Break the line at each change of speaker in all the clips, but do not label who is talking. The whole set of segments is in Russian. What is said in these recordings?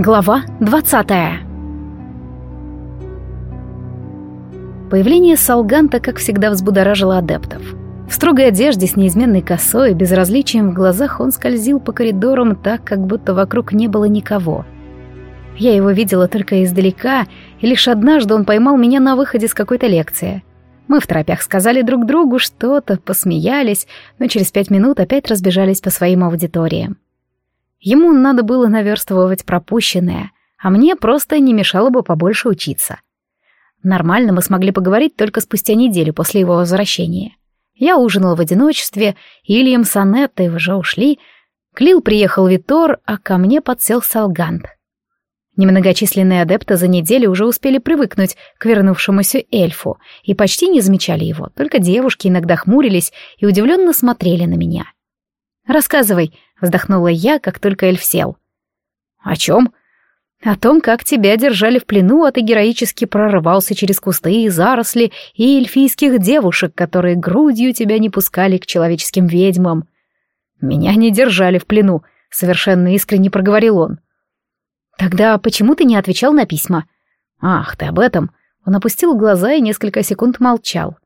Глава 20 Появление Салганта, как всегда, взбудоражило адептов. В строгой одежде с неизменной косой и безразличием в глазах он скользил по коридорам так, как будто вокруг не было никого. Я его видела только издалека, и лишь однажды он поймал меня на выходе с какой-то лекции. Мы в тропях сказали друг другу что-то, посмеялись, но через пять минут опять разбежались по своим аудиториям. Ему надо было наверстывать пропущенное, а мне просто не мешало бы побольше учиться. Нормально мы смогли поговорить только спустя неделю после его возвращения. Я ужинал в одиночестве, Ильям с Анеттой уже ушли, Клил приехал Витор, а ко мне подсел Салгант. Немногочисленные адепты за неделю уже успели привыкнуть к вернувшемуся эльфу и почти не замечали его, только девушки иногда хмурились и удивленно смотрели на меня. «Рассказывай», — вздохнула я, как только эльф сел. «О чем?» «О том, как тебя держали в плену, а ты героически прорывался через кусты и заросли и эльфийских девушек, которые грудью тебя не пускали к человеческим ведьмам». «Меня не держали в плену», — совершенно искренне проговорил он. «Тогда почему ты не отвечал на письма?» «Ах, ты об этом!» Он опустил глаза и несколько секунд молчал.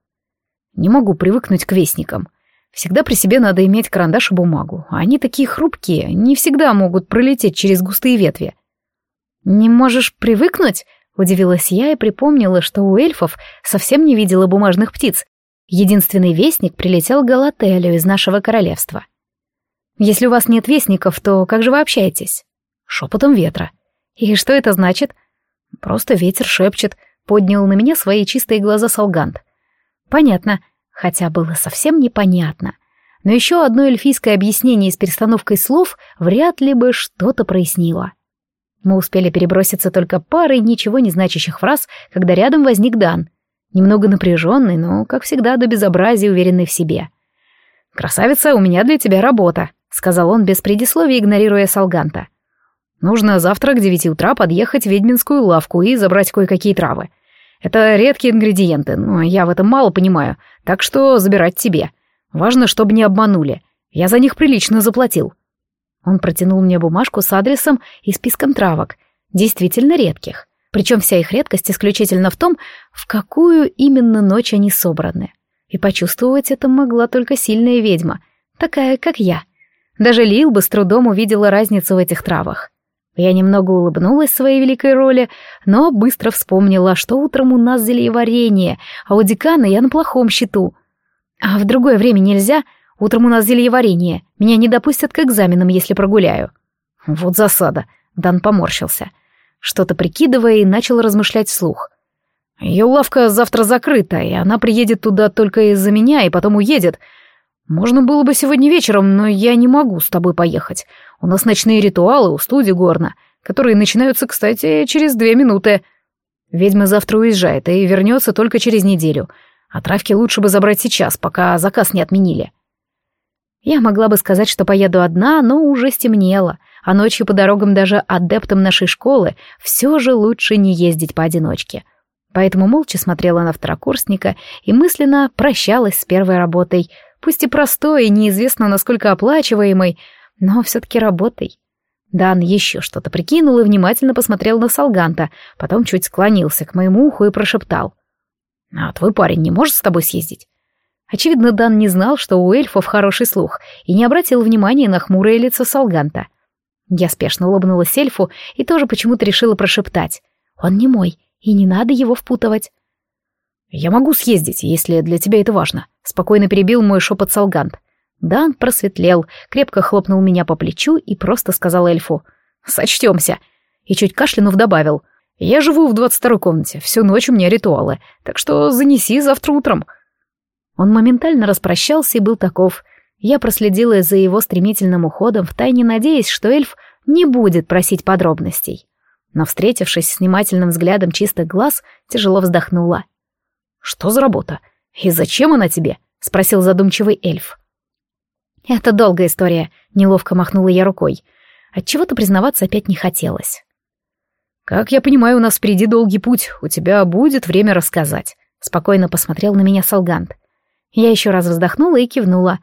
«Не могу привыкнуть к вестникам. Всегда при себе надо иметь карандаш и бумагу. Они такие хрупкие, не всегда могут пролететь через густые ветви. «Не можешь привыкнуть?» — удивилась я и припомнила, что у эльфов совсем не видела бумажных птиц. Единственный вестник прилетел к Галателю из нашего королевства. «Если у вас нет вестников, то как же вы общаетесь?» «Шепотом ветра». «И что это значит?» «Просто ветер шепчет», — поднял на меня свои чистые глаза Салгант. «Понятно хотя было совсем непонятно. Но еще одно эльфийское объяснение с перестановкой слов вряд ли бы что-то прояснило. Мы успели переброситься только парой ничего не значащих фраз, когда рядом возник Дан. Немного напряженный, но, как всегда, до безобразия уверенный в себе. «Красавица, у меня для тебя работа», — сказал он без предисловия, игнорируя Салганта. «Нужно завтра к девяти утра подъехать в ведьминскую лавку и забрать кое-какие травы. Это редкие ингредиенты, но я в этом мало понимаю, так что забирать тебе. Важно, чтобы не обманули. Я за них прилично заплатил». Он протянул мне бумажку с адресом и списком травок, действительно редких. Причем вся их редкость исключительно в том, в какую именно ночь они собраны. И почувствовать это могла только сильная ведьма, такая, как я. Даже Лил бы с трудом увидела разницу в этих травах. Я немного улыбнулась своей великой роли, но быстро вспомнила, что утром у нас зельеварение, а у декана я на плохом счету. А в другое время нельзя, утром у нас зельеварение, меня не допустят к экзаменам, если прогуляю. Вот засада, Дан поморщился, что-то прикидывая и начал размышлять вслух. Ее лавка завтра закрыта, и она приедет туда только из-за меня и потом уедет, можно было бы сегодня вечером, но я не могу с тобой поехать. У нас ночные ритуалы у студии Горна, которые начинаются, кстати, через две минуты. Ведьма завтра уезжает и вернется только через неделю. А травки лучше бы забрать сейчас, пока заказ не отменили. Я могла бы сказать, что поеду одна, но уже стемнело, а ночью по дорогам даже адептам нашей школы все же лучше не ездить поодиночке. Поэтому молча смотрела на второкурсника и мысленно прощалась с первой работой — пусть и простой и неизвестно насколько оплачиваемой, но все-таки работой. Дан еще что-то прикинул и внимательно посмотрел на Салганта, потом чуть склонился к моему уху и прошептал. «А твой парень не может с тобой съездить?» Очевидно, Дан не знал, что у эльфов хороший слух, и не обратил внимания на хмурое лицо Салганта. Я спешно улыбнулась эльфу и тоже почему-то решила прошептать. «Он не мой, и не надо его впутывать». «Я могу съездить, если для тебя это важно», — спокойно перебил мой шепот Салгант. Дан просветлел, крепко хлопнул меня по плечу и просто сказал эльфу «Сочтемся». И чуть кашлянув добавил «Я живу в двадцать второй комнате, всю ночь у меня ритуалы, так что занеси завтра утром». Он моментально распрощался и был таков. Я проследила за его стремительным уходом, втайне надеясь, что эльф не будет просить подробностей. Но, встретившись с внимательным взглядом чистых глаз, тяжело вздохнула. «Что за работа? И зачем она тебе?» — спросил задумчивый эльф. «Это долгая история», — неловко махнула я рукой. Отчего-то признаваться опять не хотелось. «Как я понимаю, у нас впереди долгий путь, у тебя будет время рассказать», — спокойно посмотрел на меня Салгант. Я еще раз вздохнула и кивнула.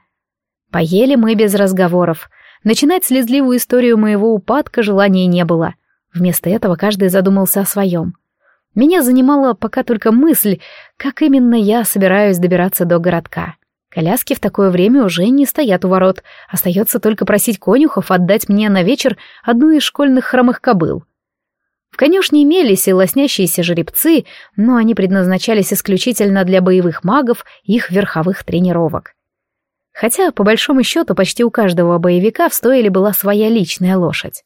Поели мы без разговоров. Начинать слезливую историю моего упадка желания не было. Вместо этого каждый задумался о своем. Меня занимала пока только мысль, как именно я собираюсь добираться до городка. Коляски в такое время уже не стоят у ворот, остается только просить конюхов отдать мне на вечер одну из школьных хромых кобыл. В конюшне имелись и лоснящиеся жеребцы, но они предназначались исключительно для боевых магов и их верховых тренировок. Хотя, по большому счету, почти у каждого боевика в стойле была своя личная лошадь.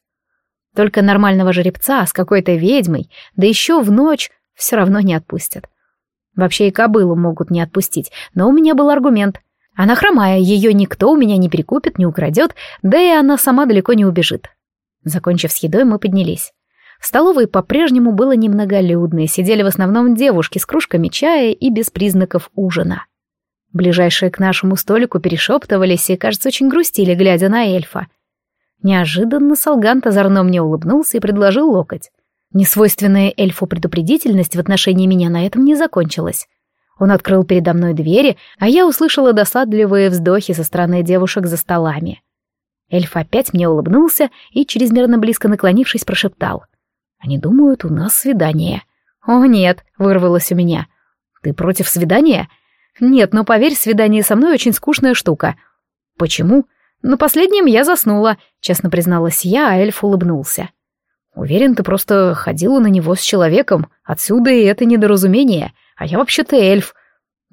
Только нормального жеребца с какой-то ведьмой, да еще в ночь, все равно не отпустят. Вообще и кобылу могут не отпустить, но у меня был аргумент. Она хромая, ее никто у меня не перекупит, не украдет, да и она сама далеко не убежит. Закончив с едой, мы поднялись. В столовой по-прежнему было немноголюдно, сидели в основном девушки с кружками чая и без признаков ужина. Ближайшие к нашему столику перешептывались и, кажется, очень грустили, глядя на эльфа. Неожиданно Салгант озорно мне улыбнулся и предложил локоть. Несвойственная эльфу предупредительность в отношении меня на этом не закончилась. Он открыл передо мной двери, а я услышала досадливые вздохи со стороны девушек за столами. Эльф опять мне улыбнулся и, чрезмерно близко наклонившись, прошептал. Они думают, у нас свидание. О, нет, вырвалось у меня. Ты против свидания? Нет, но поверь, свидание со мной очень скучная штука. Почему? На последнем я заснула, честно призналась я, а эльф улыбнулся. Уверен, ты просто ходила на него с человеком. Отсюда и это недоразумение. А я вообще-то эльф.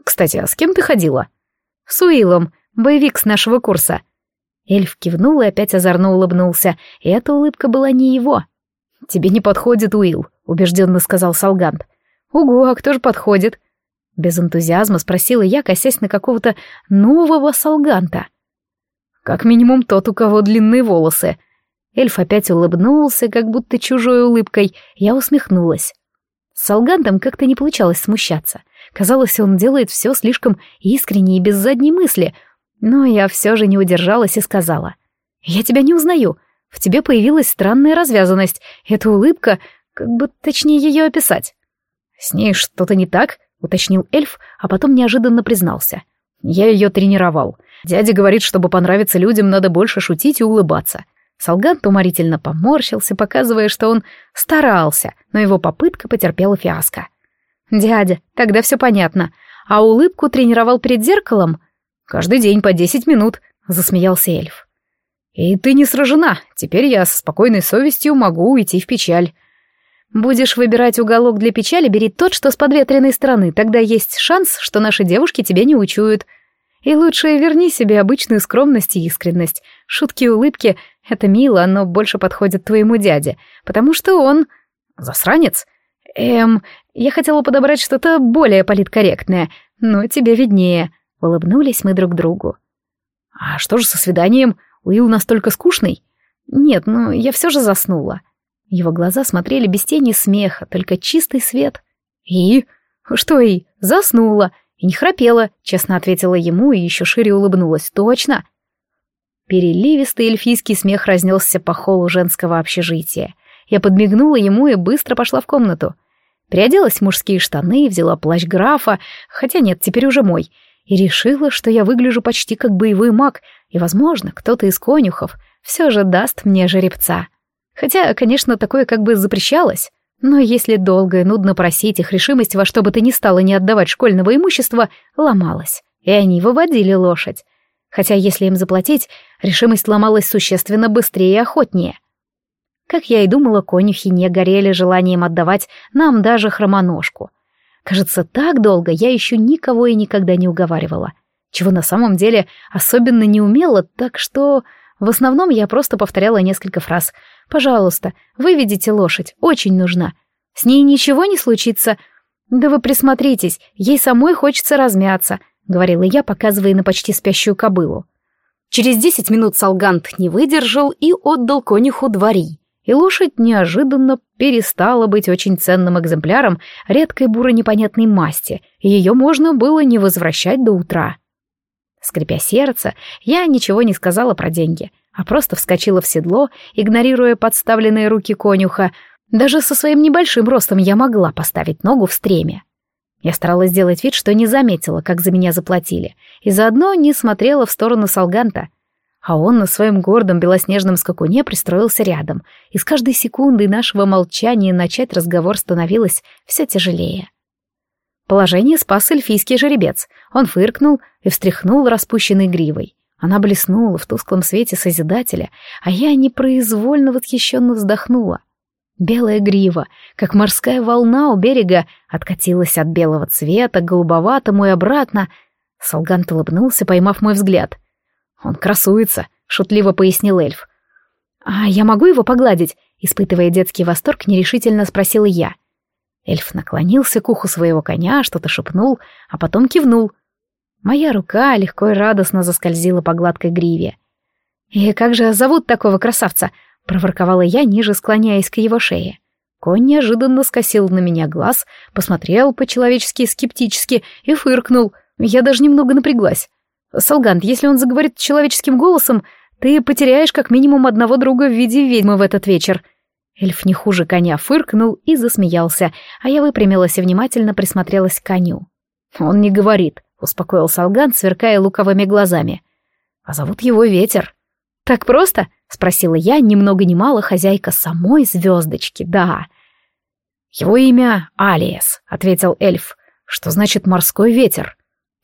Кстати, а с кем ты ходила? С Уиллом, боевик с нашего курса. Эльф кивнул и опять озорно улыбнулся, и эта улыбка была не его. «Тебе не подходит, Уилл», — убежденно сказал Салгант. «Угу, а кто же подходит?» Без энтузиазма спросила я, косясь на какого-то нового Салганта. «Как минимум тот, у кого длинные волосы». Эльф опять улыбнулся, как будто чужой улыбкой. Я усмехнулась. С Салгантом как-то не получалось смущаться. Казалось, он делает все слишком искренне и без задней мысли. Но я все же не удержалась и сказала. «Я тебя не узнаю. В тебе появилась странная развязанность. Эта улыбка, как бы точнее ее описать. С ней что-то не так, уточнил эльф, а потом неожиданно признался. Я ее тренировал. Дядя говорит, чтобы понравиться людям, надо больше шутить и улыбаться. Солгант уморительно поморщился, показывая, что он старался, но его попытка потерпела фиаско. «Дядя, тогда все понятно. А улыбку тренировал перед зеркалом?» «Каждый день по десять минут», — засмеялся эльф. И ты не сражена, теперь я с спокойной совестью могу уйти в печаль. Будешь выбирать уголок для печали, бери тот, что с подветренной стороны, тогда есть шанс, что наши девушки тебя не учуют. И лучше верни себе обычную скромность и искренность. Шутки и улыбки — это мило, но больше подходит твоему дяде, потому что он... Засранец? Эм, я хотела подобрать что-то более политкорректное, но тебе виднее. Улыбнулись мы друг другу. А что же со свиданием? Уилл настолько скучный? Нет, ну я все же заснула. Его глаза смотрели без тени смеха, только чистый свет. И? Что и? Заснула. И не храпела, честно ответила ему и еще шире улыбнулась. Точно. Переливистый эльфийский смех разнесся по холлу женского общежития. Я подмигнула ему и быстро пошла в комнату. Переоделась в мужские штаны, взяла плащ графа, хотя нет, теперь уже мой, и решила, что я выгляжу почти как боевой маг, и, возможно, кто-то из конюхов все же даст мне жеребца. Хотя, конечно, такое как бы запрещалось. Но если долго и нудно просить их решимость во что бы то ни стало не отдавать школьного имущества, ломалась, и они выводили лошадь. Хотя, если им заплатить, решимость ломалась существенно быстрее и охотнее. Как я и думала, конюхи не горели желанием отдавать нам даже хромоножку. Кажется, так долго я еще никого и никогда не уговаривала чего на самом деле особенно не умела, так что в основном я просто повторяла несколько фраз. «Пожалуйста, выведите лошадь, очень нужна. С ней ничего не случится. Да вы присмотритесь, ей самой хочется размяться», — говорила я, показывая на почти спящую кобылу. Через десять минут Салгант не выдержал и отдал конюху двори. И лошадь неожиданно перестала быть очень ценным экземпляром редкой буро непонятной масти, и ее можно было не возвращать до утра. Скрипя сердце, я ничего не сказала про деньги, а просто вскочила в седло, игнорируя подставленные руки конюха. Даже со своим небольшим ростом я могла поставить ногу в стреме. Я старалась сделать вид, что не заметила, как за меня заплатили, и заодно не смотрела в сторону Салганта. а он на своем гордом белоснежном скакуне пристроился рядом, и с каждой секундой нашего молчания начать разговор становилось все тяжелее. Положение спас эльфийский жеребец. Он фыркнул и встряхнул распущенной гривой. Она блеснула в тусклом свете Созидателя, а я непроизвольно восхищенно вздохнула. Белая грива, как морская волна у берега, откатилась от белого цвета к голубоватому и обратно. Солгант улыбнулся, поймав мой взгляд. «Он красуется», — шутливо пояснил эльф. «А я могу его погладить?» — испытывая детский восторг, нерешительно спросила я. Эльф наклонился к уху своего коня, что-то шепнул, а потом кивнул. Моя рука легко и радостно заскользила по гладкой гриве. «И как же зовут такого красавца?» — проворковала я, ниже склоняясь к его шее. Конь неожиданно скосил на меня глаз, посмотрел по-человечески скептически и фыркнул. Я даже немного напряглась. «Солгант, если он заговорит человеческим голосом, ты потеряешь как минимум одного друга в виде ведьмы в этот вечер». Эльф не хуже коня фыркнул и засмеялся, а я выпрямилась и внимательно присмотрелась к коню. «Он не говорит», — успокоил Солгант, сверкая луковыми глазами. «А зовут его Ветер». «Так просто?» — спросила я, ни много ни мало хозяйка самой звездочки, да. «Его имя Алиес», — ответил эльф, — «что значит морской ветер».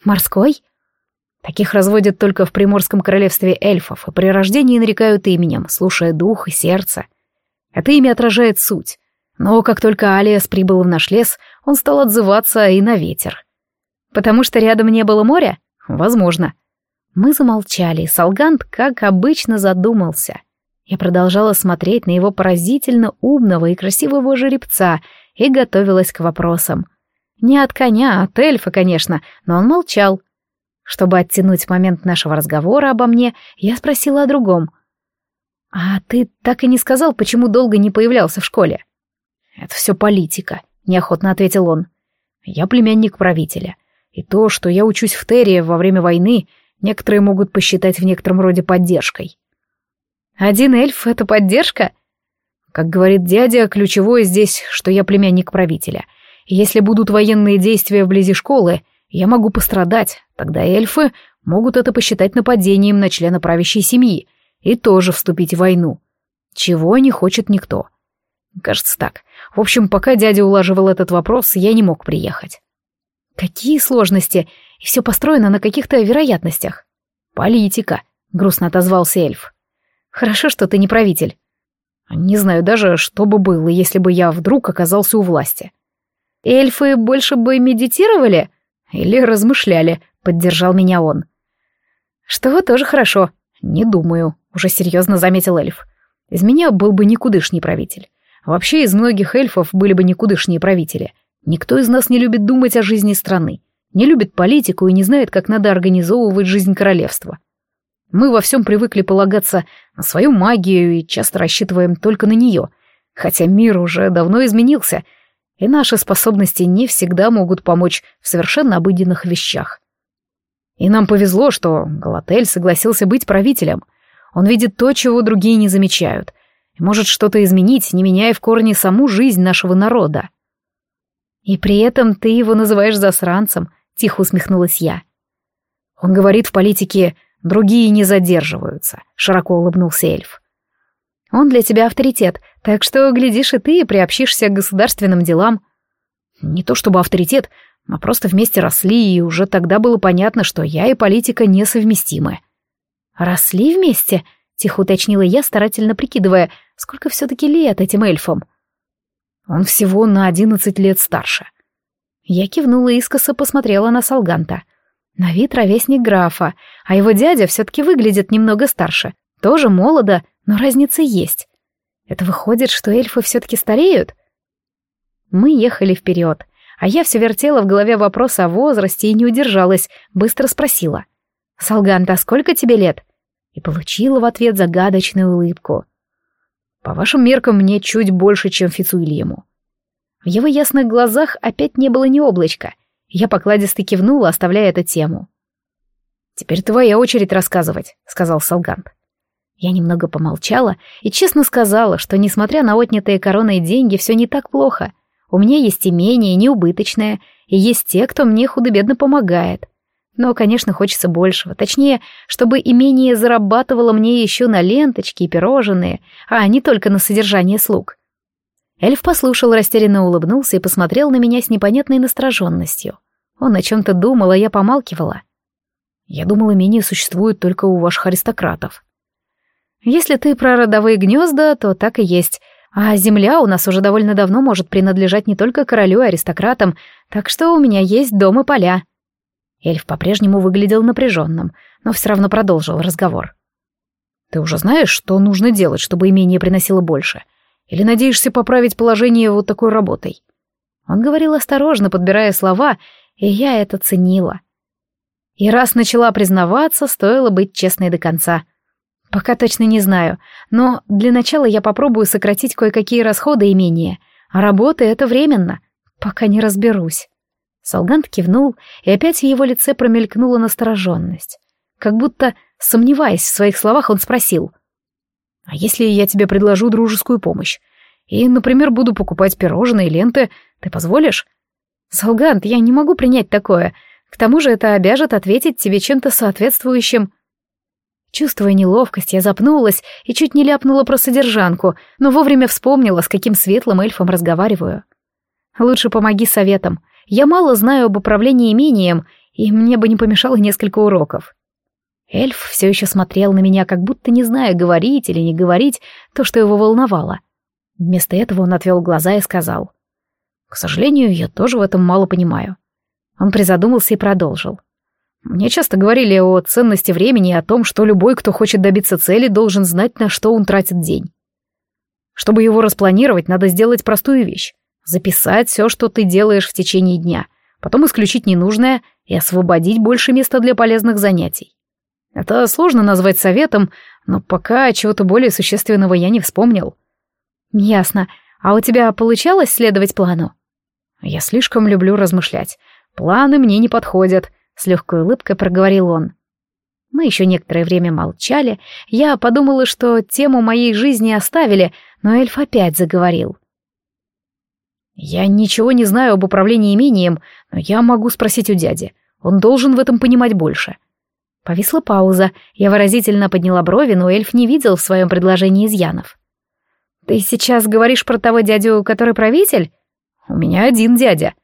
«Морской?» Таких разводят только в Приморском королевстве эльфов, и при рождении нарекают именем, слушая дух и сердце. Это имя отражает суть. Но как только Алиас прибыл в наш лес, он стал отзываться и на ветер. Потому что рядом не было моря? Возможно. Мы замолчали, и Салгант, как обычно, задумался. Я продолжала смотреть на его поразительно умного и красивого жеребца и готовилась к вопросам. Не от коня, а от эльфа, конечно, но он молчал. Чтобы оттянуть момент нашего разговора обо мне, я спросила о другом. «А ты так и не сказал, почему долго не появлялся в школе?» «Это все политика», — неохотно ответил он. «Я племянник правителя, и то, что я учусь в Терре во время войны, некоторые могут посчитать в некотором роде поддержкой». «Один эльф — это поддержка?» «Как говорит дядя, ключевое здесь, что я племянник правителя. если будут военные действия вблизи школы, я могу пострадать, тогда эльфы могут это посчитать нападением на члена правящей семьи и тоже вступить в войну. Чего не хочет никто. Кажется так. В общем, пока дядя улаживал этот вопрос, я не мог приехать. Какие сложности? И все построено на каких-то вероятностях. Политика, грустно отозвался эльф. Хорошо, что ты не правитель. Не знаю даже, что бы было, если бы я вдруг оказался у власти. Эльфы больше бы медитировали? Или размышляли, поддержал меня он. Что тоже хорошо. Не думаю, уже серьезно заметил эльф. Из меня был бы никудышний правитель. Вообще из многих эльфов были бы никудышние правители. Никто из нас не любит думать о жизни страны, не любит политику и не знает, как надо организовывать жизнь королевства. Мы во всем привыкли полагаться на свою магию и часто рассчитываем только на нее, хотя мир уже давно изменился — и наши способности не всегда могут помочь в совершенно обыденных вещах. И нам повезло, что Галатель согласился быть правителем. Он видит то, чего другие не замечают, и может что-то изменить, не меняя в корне саму жизнь нашего народа. «И при этом ты его называешь засранцем», — тихо усмехнулась я. Он говорит в политике «другие не задерживаются», — широко улыбнулся эльф. Он для тебя авторитет, так что, глядишь, и ты приобщишься к государственным делам. Не то чтобы авторитет, а просто вместе росли, и уже тогда было понятно, что я и политика несовместимы. «Росли вместе?» — тихо уточнила я, старательно прикидывая, сколько все-таки лет этим эльфам. Он всего на одиннадцать лет старше. Я кивнула искоса, посмотрела на Салганта. На вид ровесник графа, а его дядя все-таки выглядит немного старше. Тоже молодо, но разница есть. Это выходит, что эльфы все-таки стареют? Мы ехали вперед, а я все вертела в голове вопрос о возрасте и не удержалась, быстро спросила. «Салганта, сколько тебе лет?» И получила в ответ загадочную улыбку. «По вашим меркам, мне чуть больше, чем Фицуильему». В его ясных глазах опять не было ни облачка. Я покладисто кивнула, оставляя эту тему. «Теперь твоя очередь рассказывать», — сказал Салгант. Я немного помолчала и честно сказала, что, несмотря на отнятые короной деньги, все не так плохо. У меня есть имение, неубыточное, и есть те, кто мне худо-бедно помогает. Но, конечно, хочется большего. Точнее, чтобы имение зарабатывало мне еще на ленточки и пирожные, а не только на содержание слуг. Эльф послушал, растерянно улыбнулся и посмотрел на меня с непонятной настороженностью. Он о чем-то думал, а я помалкивала. Я думал, имение существует только у ваших аристократов. Если ты про родовые гнезда, то так и есть. А земля у нас уже довольно давно может принадлежать не только королю и аристократам, так что у меня есть дом и поля. Эльф по-прежнему выглядел напряженным, но все равно продолжил разговор. «Ты уже знаешь, что нужно делать, чтобы имение приносило больше? Или надеешься поправить положение вот такой работой?» Он говорил осторожно, подбирая слова, и я это ценила. И раз начала признаваться, стоило быть честной до конца. Пока точно не знаю, но для начала я попробую сократить кое-какие расходы имения, а работа — это временно, пока не разберусь. Солгант кивнул, и опять в его лице промелькнула настороженность. Как будто, сомневаясь в своих словах, он спросил. «А если я тебе предложу дружескую помощь? И, например, буду покупать пирожные, ленты, ты позволишь?» «Солгант, я не могу принять такое. К тому же это обяжет ответить тебе чем-то соответствующим». Чувствуя неловкость, я запнулась и чуть не ляпнула про содержанку, но вовремя вспомнила, с каким светлым эльфом разговариваю. «Лучше помоги советом. Я мало знаю об управлении имением, и мне бы не помешало несколько уроков. Эльф все еще смотрел на меня, как будто не зная, говорить или не говорить то, что его волновало. Вместо этого он отвел глаза и сказал. «К сожалению, я тоже в этом мало понимаю». Он призадумался и продолжил. «Мне часто говорили о ценности времени и о том, что любой, кто хочет добиться цели, должен знать, на что он тратит день. Чтобы его распланировать, надо сделать простую вещь. Записать все, что ты делаешь в течение дня, потом исключить ненужное и освободить больше места для полезных занятий. Это сложно назвать советом, но пока чего-то более существенного я не вспомнил. Ясно. А у тебя получалось следовать плану? Я слишком люблю размышлять. Планы мне не подходят, с легкой улыбкой проговорил он. Мы еще некоторое время молчали. Я подумала, что тему моей жизни оставили, но эльф опять заговорил. «Я ничего не знаю об управлении имением, но я могу спросить у дяди. Он должен в этом понимать больше». Повисла пауза. Я выразительно подняла брови, но эльф не видел в своем предложении изъянов. «Ты сейчас говоришь про того дядю, который правитель?» «У меня один дядя».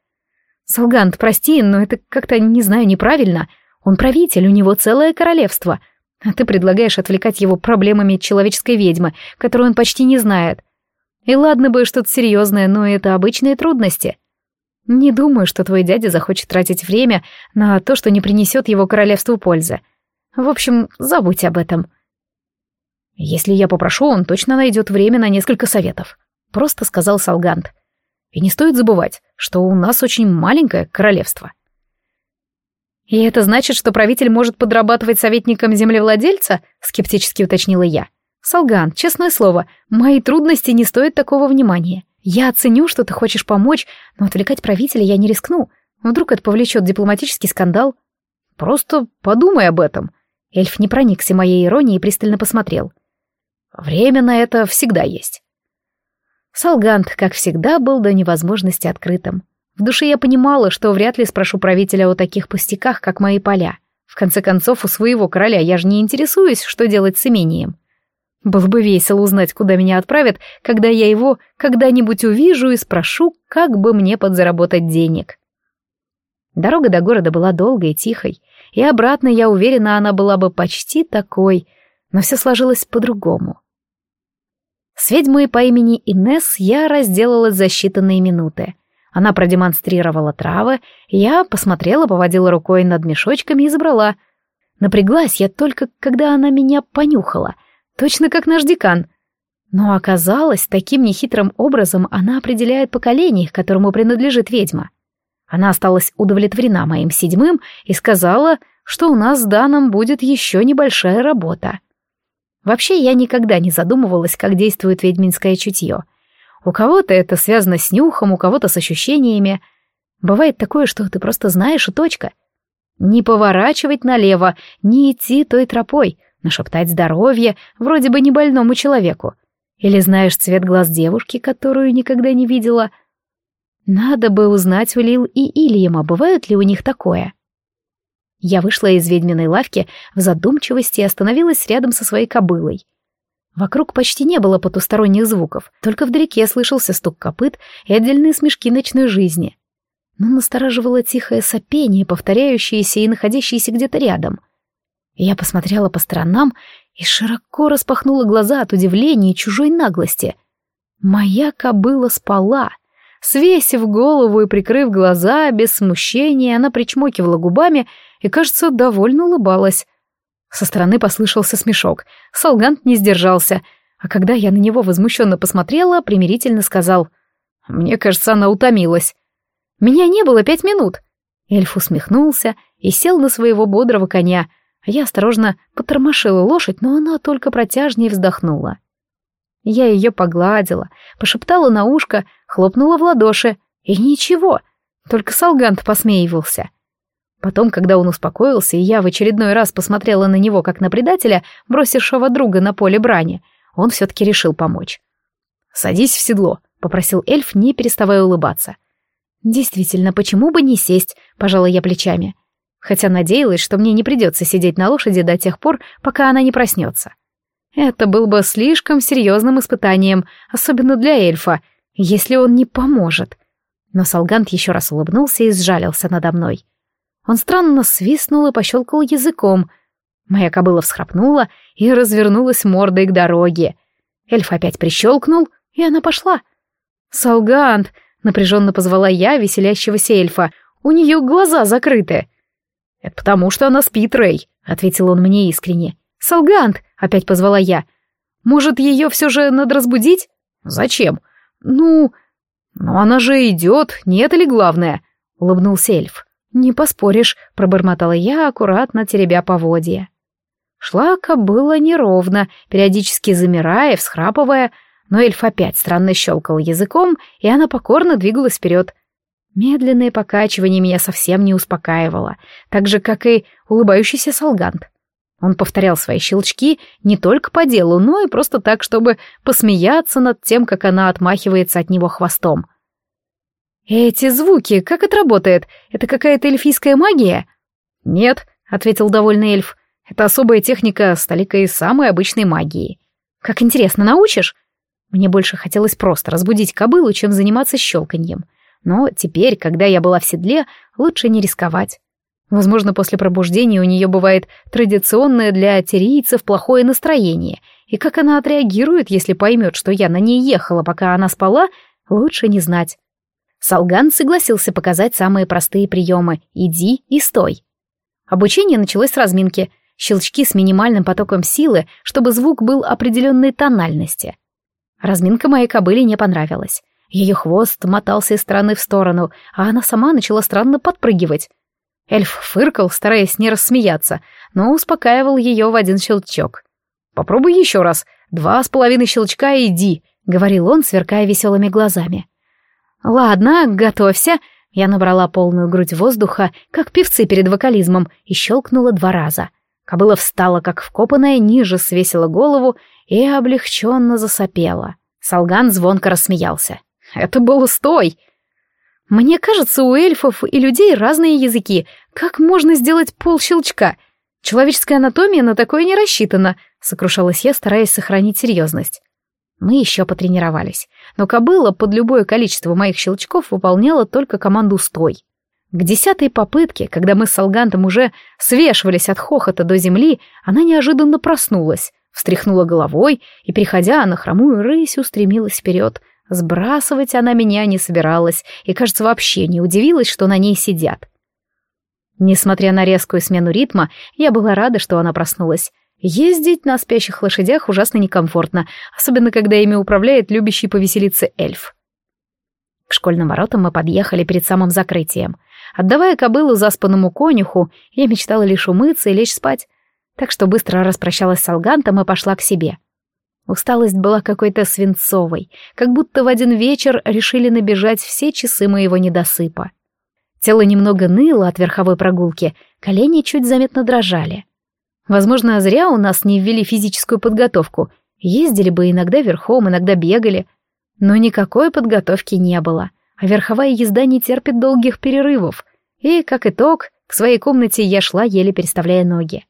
«Солгант, прости, но это как-то, не знаю, неправильно. Он правитель, у него целое королевство. А ты предлагаешь отвлекать его проблемами человеческой ведьмы, которую он почти не знает. И ладно бы что-то серьезное, но это обычные трудности. Не думаю, что твой дядя захочет тратить время на то, что не принесет его королевству пользы. В общем, забудь об этом. Если я попрошу, он точно найдет время на несколько советов. Просто сказал Салгант. И не стоит забывать, что у нас очень маленькое королевство. И это значит, что правитель может подрабатывать советником землевладельца? Скептически уточнила я. «Солган, честное слово, мои трудности не стоят такого внимания. Я оценю, что ты хочешь помочь, но отвлекать правителя я не рискну. Вдруг это повлечет дипломатический скандал?» «Просто подумай об этом». Эльф не проникся моей иронией и пристально посмотрел. «Время на это всегда есть». Салгант, как всегда, был до невозможности открытым. В душе я понимала, что вряд ли спрошу правителя о таких пустяках, как мои поля. В конце концов, у своего короля я же не интересуюсь, что делать с имением. Было бы весело узнать, куда меня отправят, когда я его когда-нибудь увижу и спрошу, как бы мне подзаработать денег. Дорога до города была долгой и тихой, и обратно, я уверена, она была бы почти такой, но все сложилось по-другому. С ведьмой по имени Инесс я разделалась за считанные минуты. Она продемонстрировала травы, я посмотрела, поводила рукой над мешочками и забрала. Напряглась я только, когда она меня понюхала — Точно как наш декан. Но оказалось, таким нехитрым образом она определяет поколение, которому принадлежит ведьма. Она осталась удовлетворена моим седьмым и сказала, что у нас с Даном будет еще небольшая работа. Вообще, я никогда не задумывалась, как действует ведьминское чутье. У кого-то это связано с нюхом, у кого-то с ощущениями. Бывает такое, что ты просто знаешь и точка. Не поворачивать налево, не идти той тропой, нашептать здоровье вроде бы не больному человеку. Или знаешь цвет глаз девушки, которую никогда не видела. Надо бы узнать у Лил и Ильяма, бывает ли у них такое. Я вышла из ведьминой лавки в задумчивости и остановилась рядом со своей кобылой. Вокруг почти не было потусторонних звуков, только вдалеке слышался стук копыт и отдельные смешки ночной жизни. Но настораживало тихое сопение, повторяющееся и находящееся где-то рядом. Я посмотрела по сторонам и широко распахнула глаза от удивления и чужой наглости. Моя кобыла спала. Свесив голову и прикрыв глаза, без смущения, она причмокивала губами и, кажется, довольно улыбалась. Со стороны послышался смешок. Солгант не сдержался, а когда я на него возмущенно посмотрела, примирительно сказал. «Мне кажется, она утомилась». «Меня не было пять минут». Эльф усмехнулся и сел на своего бодрого коня, я осторожно потормошила лошадь, но она только протяжнее вздохнула. Я ее погладила, пошептала на ушко, хлопнула в ладоши, и ничего, только Солгант посмеивался. Потом, когда он успокоился, и я в очередной раз посмотрела на него, как на предателя, бросившего друга на поле брани, он все-таки решил помочь. «Садись в седло», — попросил эльф, не переставая улыбаться. «Действительно, почему бы не сесть?» — пожала я плечами. Хотя надеялась, что мне не придется сидеть на лошади до тех пор, пока она не проснется. Это был бы слишком серьезным испытанием, особенно для эльфа, если он не поможет. Но Салгант еще раз улыбнулся и сжалился надо мной. Он странно свистнул и пощелкал языком. Моя кобыла всхрапнула и развернулась мордой к дороге. Эльф опять прищелкнул, и она пошла. «Салгант!» — напряженно позвала я веселящегося эльфа. «У нее глаза закрыты». «Это потому, что она спит, Рэй», — ответил он мне искренне. «Салгант!» — опять позвала я. «Может, ее все же надо разбудить?» «Зачем?» «Ну...» «Ну она же идет, не это ли главное?» — улыбнулся эльф. «Не поспоришь», — пробормотала я, аккуратно теребя поводья. Шла кобыла неровно, периодически замирая, всхрапывая, но эльф опять странно щелкал языком, и она покорно двигалась вперед. Медленное покачивание меня совсем не успокаивало, так же, как и улыбающийся солгант. Он повторял свои щелчки не только по делу, но и просто так, чтобы посмеяться над тем, как она отмахивается от него хвостом. «Эти звуки, как это работает? Это какая-то эльфийская магия?» «Нет», — ответил довольный эльф, — «это особая техника с толикой самой обычной магии». «Как интересно, научишь?» Мне больше хотелось просто разбудить кобылу, чем заниматься щелканьем. Но теперь, когда я была в седле, лучше не рисковать. Возможно, после пробуждения у нее бывает традиционное для терийцев плохое настроение, и как она отреагирует, если поймет, что я на ней ехала, пока она спала, лучше не знать. Салган согласился показать самые простые приемы «иди» и «стой». Обучение началось с разминки, щелчки с минимальным потоком силы, чтобы звук был определенной тональности. Разминка моей кобыле не понравилась. Ее хвост мотался из стороны в сторону, а она сама начала странно подпрыгивать. Эльф фыркал, стараясь не рассмеяться, но успокаивал ее в один щелчок. «Попробуй еще раз. Два с половиной щелчка и иди», — говорил он, сверкая веселыми глазами. «Ладно, готовься». Я набрала полную грудь воздуха, как певцы перед вокализмом, и щелкнула два раза. Кобыла встала, как вкопанная, ниже свесила голову и облегченно засопела. Салган звонко рассмеялся. «Это был стой!» «Мне кажется, у эльфов и людей разные языки. Как можно сделать пол щелчка? Человеческая анатомия на такое не рассчитана», — сокрушалась я, стараясь сохранить серьезность. Мы еще потренировались, но кобыла под любое количество моих щелчков выполняла только команду «стой». К десятой попытке, когда мы с Алгантом уже свешивались от хохота до земли, она неожиданно проснулась, встряхнула головой и, переходя на хромую рысь, устремилась вперед. Сбрасывать она меня не собиралась и, кажется, вообще не удивилась, что на ней сидят. Несмотря на резкую смену ритма, я была рада, что она проснулась. Ездить на спящих лошадях ужасно некомфортно, особенно когда ими управляет любящий повеселиться эльф. К школьным воротам мы подъехали перед самым закрытием. Отдавая кобылу заспанному конюху, я мечтала лишь умыться и лечь спать, так что быстро распрощалась с Алгантом и пошла к себе. Усталость была какой-то свинцовой, как будто в один вечер решили набежать все часы моего недосыпа. Тело немного ныло от верховой прогулки, колени чуть заметно дрожали. Возможно, зря у нас не ввели физическую подготовку. Ездили бы иногда верхом, иногда бегали. Но никакой подготовки не было, а верховая езда не терпит долгих перерывов. И, как итог, к своей комнате я шла, еле переставляя ноги.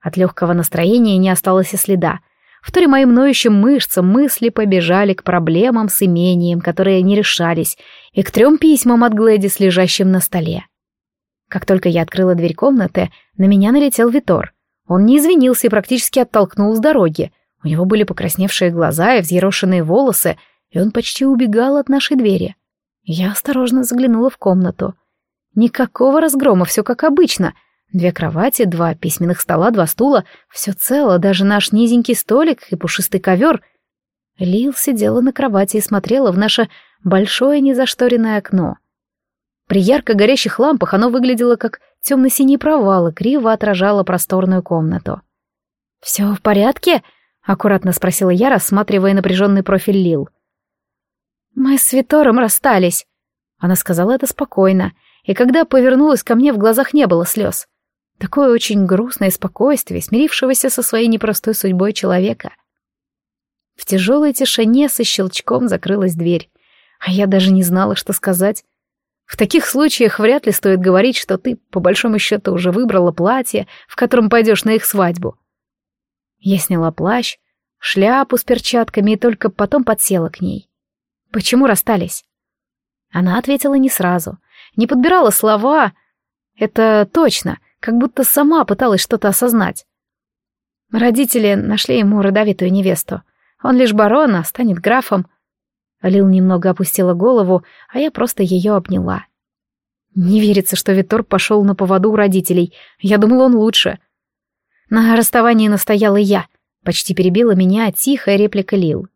От легкого настроения не осталось и следа. В туре моим ноющим мышцам мысли побежали к проблемам с имением, которые не решались, и к трем письмам от Глэдис, лежащим на столе. Как только я открыла дверь комнаты, на меня налетел Витор. Он не извинился и практически оттолкнул с дороги. У него были покрасневшие глаза и взъерошенные волосы, и он почти убегал от нашей двери. Я осторожно заглянула в комнату. Никакого разгрома, все как обычно. Две кровати, два письменных стола, два стула. Все цело, даже наш низенький столик и пушистый ковер. Лил сидела на кровати и смотрела в наше большое незашторенное окно. При ярко горящих лампах оно выглядело как темно-синий провал и криво отражало просторную комнату. «Все в порядке?» — аккуратно спросила я, рассматривая напряженный профиль Лил. «Мы с Витором расстались». Она сказала это спокойно, и когда повернулась ко мне, в глазах не было слез. Такое очень грустное спокойствие, смирившегося со своей непростой судьбой человека. В тяжелой тишине со щелчком закрылась дверь, а я даже не знала, что сказать. В таких случаях вряд ли стоит говорить, что ты, по большому счету, уже выбрала платье, в котором пойдешь на их свадьбу. Я сняла плащ, шляпу с перчатками и только потом подсела к ней. Почему расстались? Она ответила не сразу. Не подбирала слова. Это точно, как будто сама пыталась что-то осознать. Родители нашли ему родовитую невесту. Он лишь барон, а станет графом. Лил немного опустила голову, а я просто ее обняла. Не верится, что Витор пошел на поводу у родителей. Я думала, он лучше. На расставании настояла я. Почти перебила меня тихая реплика Лил.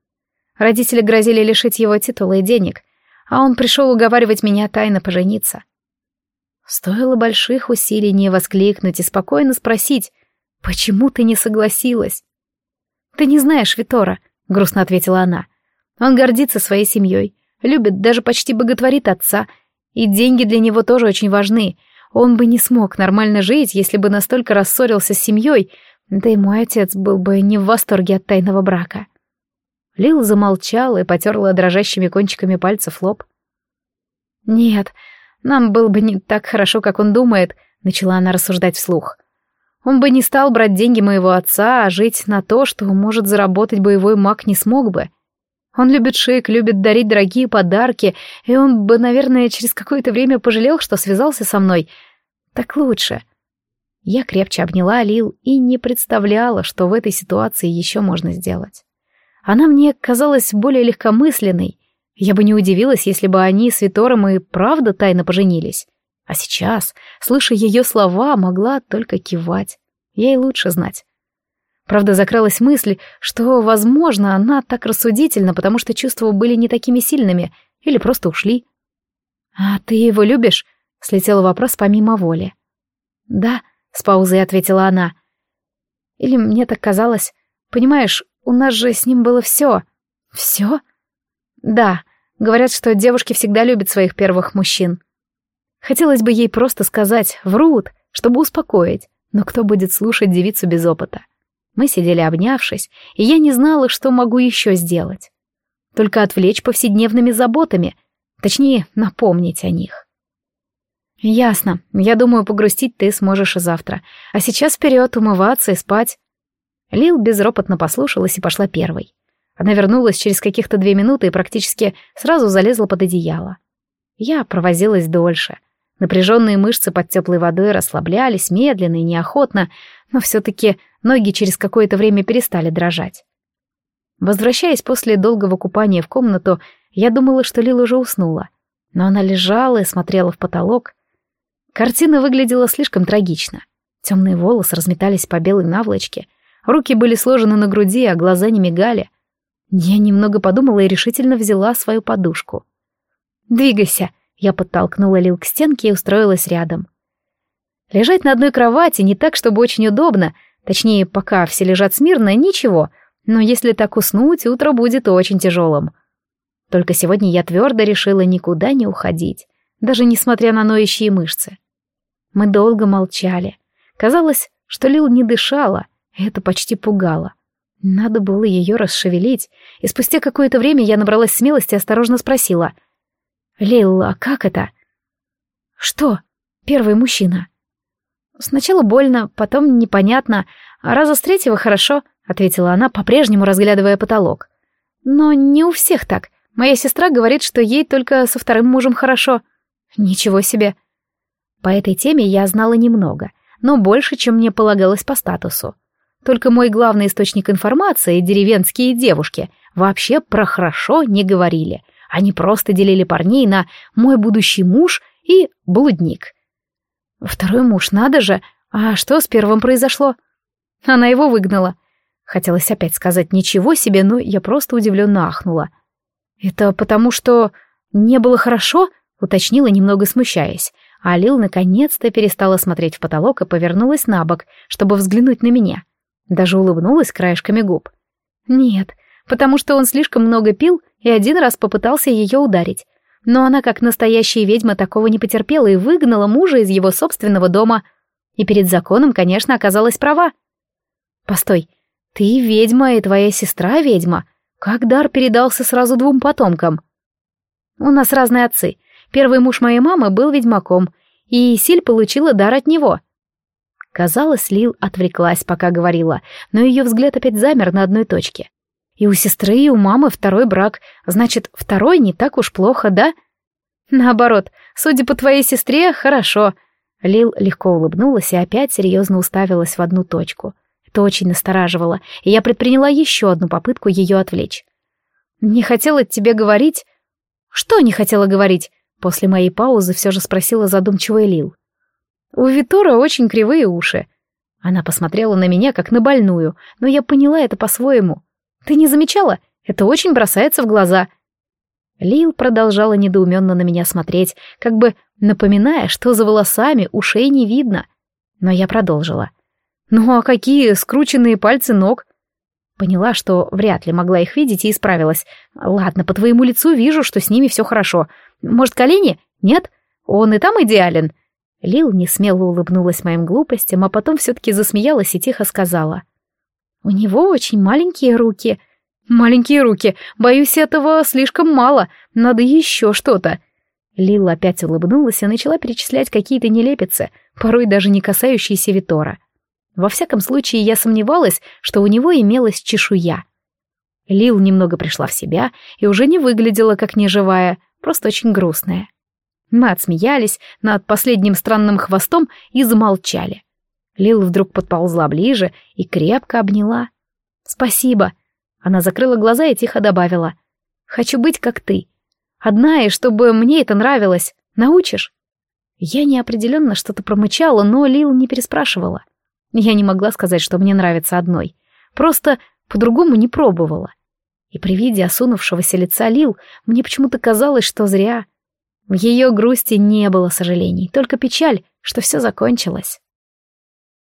Родители грозили лишить его титула и денег, а он пришел уговаривать меня тайно пожениться. Стоило больших усилий не воскликнуть и спокойно спросить, почему ты не согласилась? «Ты не знаешь Витора», — грустно ответила она. «Он гордится своей семьей, любит, даже почти боготворит отца, и деньги для него тоже очень важны. Он бы не смог нормально жить, если бы настолько рассорился с семьей, да и мой отец был бы не в восторге от тайного брака». Лил замолчала и потерла дрожащими кончиками пальцев лоб. «Нет, нам было бы не так хорошо, как он думает», — начала она рассуждать вслух. «Он бы не стал брать деньги моего отца, а жить на то, что может заработать боевой маг не смог бы. Он любит шик, любит дарить дорогие подарки, и он бы, наверное, через какое-то время пожалел, что связался со мной. Так лучше». Я крепче обняла Лил и не представляла, что в этой ситуации еще можно сделать. Она мне казалась более легкомысленной. Я бы не удивилась, если бы они с Витором и правда тайно поженились. А сейчас, слыша ее слова, могла только кивать. Ей лучше знать. Правда, закралась мысль, что, возможно, она так рассудительна, потому что чувства были не такими сильными, или просто ушли. «А ты его любишь?» — слетел вопрос помимо воли. «Да», — с паузой ответила она. «Или мне так казалось. Понимаешь, у нас же с ним было все. Все? Да, говорят, что девушки всегда любят своих первых мужчин. Хотелось бы ей просто сказать «врут», чтобы успокоить, но кто будет слушать девицу без опыта? Мы сидели обнявшись, и я не знала, что могу еще сделать. Только отвлечь повседневными заботами, точнее, напомнить о них. «Ясно. Я думаю, погрустить ты сможешь и завтра. А сейчас вперед умываться и спать. Лил безропотно послушалась и пошла первой. Она вернулась через каких-то две минуты и практически сразу залезла под одеяло. Я провозилась дольше. Напряженные мышцы под теплой водой расслаблялись медленно и неохотно, но все-таки ноги через какое-то время перестали дрожать. Возвращаясь после долгого купания в комнату, я думала, что Лил уже уснула. Но она лежала и смотрела в потолок. Картина выглядела слишком трагично. Темные волосы разметались по белой наволочке, Руки были сложены на груди, а глаза не мигали. Я немного подумала и решительно взяла свою подушку. «Двигайся!» — я подтолкнула Лил к стенке и устроилась рядом. Лежать на одной кровати не так, чтобы очень удобно, точнее, пока все лежат смирно, ничего, но если так уснуть, утро будет очень тяжелым. Только сегодня я твердо решила никуда не уходить, даже несмотря на ноющие мышцы. Мы долго молчали. Казалось, что Лил не дышала — это почти пугало. Надо было ее расшевелить, и спустя какое-то время я набралась смелости и осторожно спросила. «Лил, а как это?» «Что? Первый мужчина?» «Сначала больно, потом непонятно, а раза с третьего хорошо», — ответила она, по-прежнему разглядывая потолок. «Но не у всех так. Моя сестра говорит, что ей только со вторым мужем хорошо». «Ничего себе». По этой теме я знала немного, но больше, чем мне полагалось по статусу. Только мой главный источник информации, деревенские девушки, вообще про хорошо не говорили. Они просто делили парней на «мой будущий муж» и «блудник». Второй муж, надо же. А что с первым произошло? Она его выгнала. Хотелось опять сказать ничего себе, но я просто удивленно ахнула. Это потому, что не было хорошо? Уточнила, немного смущаясь. А Лил наконец-то перестала смотреть в потолок и повернулась на бок, чтобы взглянуть на меня. Даже улыбнулась краешками губ. Нет, потому что он слишком много пил и один раз попытался ее ударить. Но она, как настоящая ведьма, такого не потерпела и выгнала мужа из его собственного дома. И перед законом, конечно, оказалась права. «Постой, ты ведьма и твоя сестра ведьма. Как дар передался сразу двум потомкам?» «У нас разные отцы. Первый муж моей мамы был ведьмаком, и Силь получила дар от него». Казалось, Лил отвлеклась, пока говорила, но ее взгляд опять замер на одной точке. И у сестры, и у мамы второй брак. Значит, второй не так уж плохо, да? Наоборот, судя по твоей сестре, хорошо. Лил легко улыбнулась и опять серьезно уставилась в одну точку. Это очень настораживало, и я предприняла еще одну попытку ее отвлечь. «Не хотела тебе говорить...» «Что не хотела говорить?» После моей паузы все же спросила задумчивая Лил. «У Витора очень кривые уши». Она посмотрела на меня, как на больную, но я поняла это по-своему. Ты не замечала? Это очень бросается в глаза». Лил продолжала недоуменно на меня смотреть, как бы напоминая, что за волосами ушей не видно. Но я продолжила. «Ну а какие скрученные пальцы ног?» Поняла, что вряд ли могла их видеть и исправилась. «Ладно, по твоему лицу вижу, что с ними все хорошо. Может, колени? Нет? Он и там идеален?» Лил несмело улыбнулась моим глупостям, а потом все-таки засмеялась и тихо сказала. У него очень маленькие руки. Маленькие руки. Боюсь, этого слишком мало. Надо еще что-то. Лила опять улыбнулась и начала перечислять какие-то нелепицы, порой даже не касающиеся Витора. Во всяком случае, я сомневалась, что у него имелась чешуя. Лил немного пришла в себя и уже не выглядела как неживая, просто очень грустная. Мы отсмеялись над последним странным хвостом и замолчали. Лил вдруг подползла ближе и крепко обняла. «Спасибо!» Она закрыла глаза и тихо добавила. «Хочу быть как ты. Одна, и чтобы мне это нравилось. Научишь?» Я неопределенно что-то промычала, но Лил не переспрашивала. Я не могла сказать, что мне нравится одной. Просто по-другому не пробовала. И при виде осунувшегося лица Лил мне почему-то казалось, что зря. В ее грусти не было сожалений, только печаль, что все закончилось.